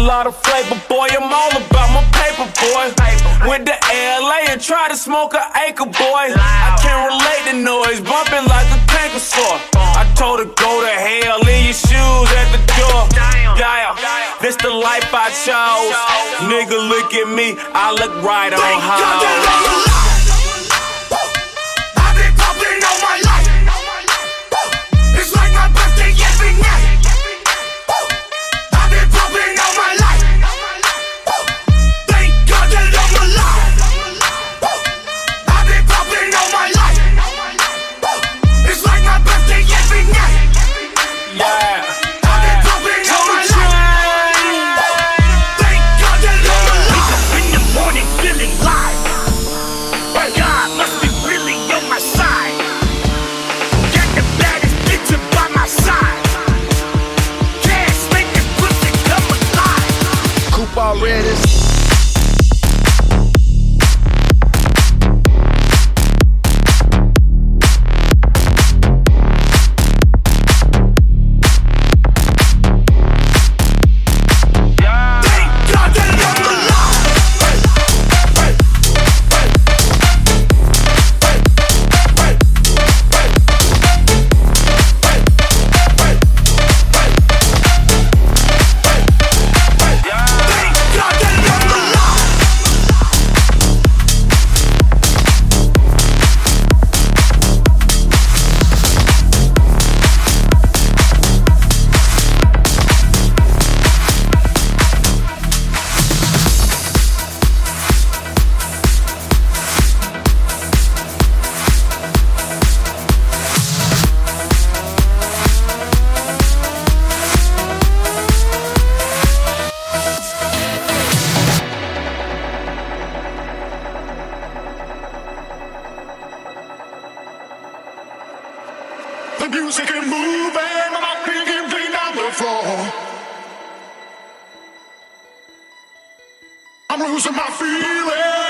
lot of flavor, boy. I'm all about my paper, boy. Went to LA and tried to smoke an acre, boy. I can't relate to noise, bumping like a tanker saw. I told her go to hell, leave your shoes at the door. Yeah, this the life I chose. Nigga, look at me, I look right on I'm losing my feelings.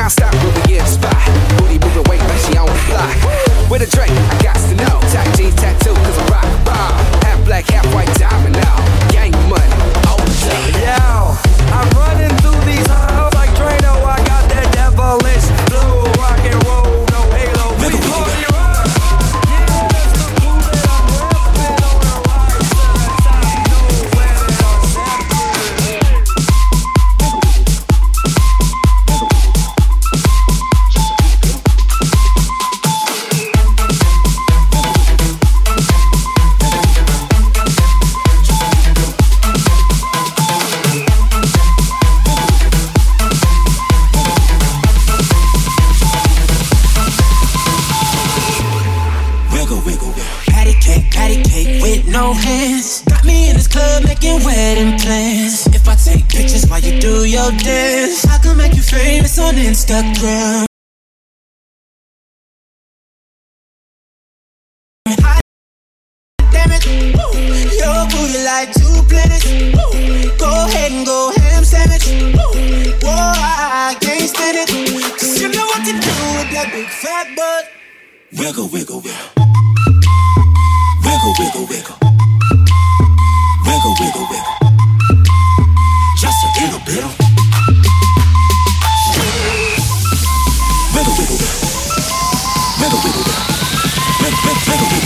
Now stop moving in spot. Booty moving weight like she on the block. With a drink, I got to know. Tight jeans tattoo, cause I rock, rock. Half black, half white diamond now. Making wedding plans. If I take pictures while you do your dance, I can make you famous on Instagram. Damn it, Woo. your booty like two planets. Woo. Go ahead and go ham sandwich. Woo. Whoa, I can't stand it. Cause you know what to do with that big fat butt. Wiggle, wiggle, wiggle. Wiggle, wiggle, wiggle. Just a little bit. Wiggle, wiggle, wiggle. Wiggle, wiggle, wiggle. Wiggle, wiggle, wiggle.